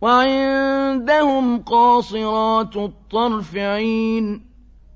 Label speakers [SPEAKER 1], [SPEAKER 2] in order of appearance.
[SPEAKER 1] وَعِندَهُمْ قَاصِرَاتُ الطَّرْفِ عِينٌ